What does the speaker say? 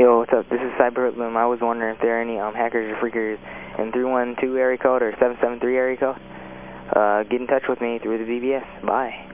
Yo, what's up? This is Cyberloom. I was wondering if there are any、um, hackers or phreakers in 312 area code or 773 area code. Uh, get in touch with me through the BBS. Bye.